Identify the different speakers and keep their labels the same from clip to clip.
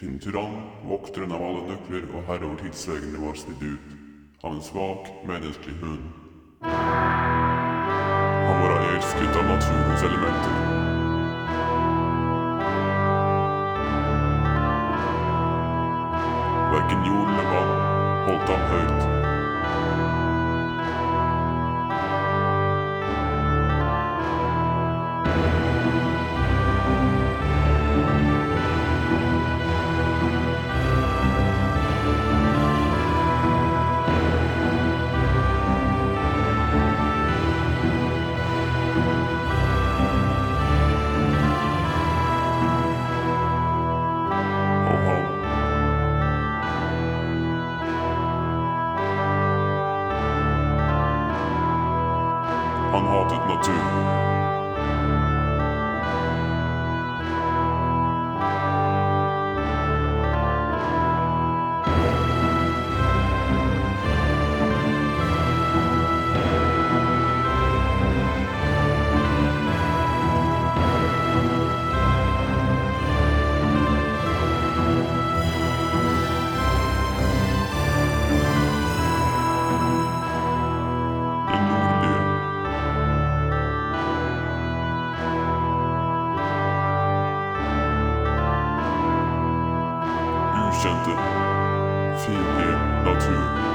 Speaker 1: Sin tyrann, vokteren av alle nøkler og herre over tidsvegene var snitt ut. Av en svak, menneskelig hund. Han var elsket av naturens elementer. Hverken jord eller vann holdt ham høyt. Not to.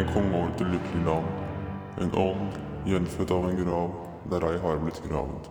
Speaker 1: En kom over til lykkelig land, en ånd gjenfødt av en grav der ei har blitt gravd.